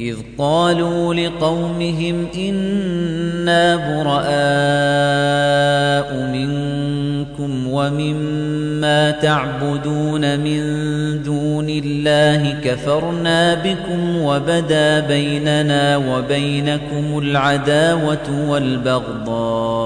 إذ قالوا لقومهم إنا براء منكم ومما تعبدون من دون الله كفرنا بكم وبدا بيننا وبينكم العداوة والبغضاء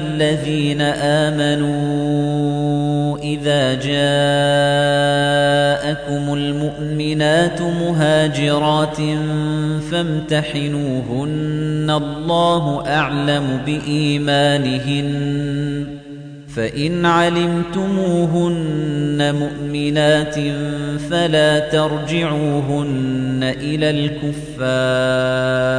الذين آمنوا إذا جاءكم المؤمنات مهاجرات فامتحنوهن الله أعلم بإيمانهن فإن علمتموهن مؤمنات فلا ترجعوهن إلى الكفار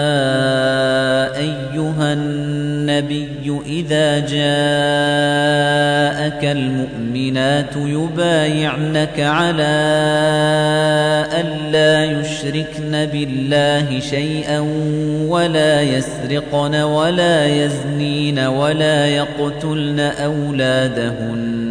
جاءك المؤمنات يبايعنك على ألا يشركن بالله شيئا ولا يسرقن ولا يزنين ولا يقتلن أولادهن.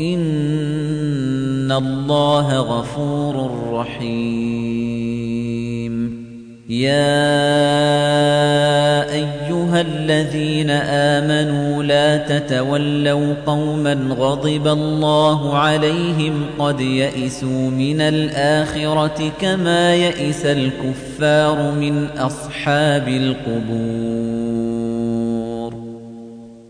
إن الله غفور رحيم يا أيها الذين آمنوا لا تتولوا قوما غضب الله عليهم قد يئسوا من الآخرة كما يئس الكفار من أصحاب القبور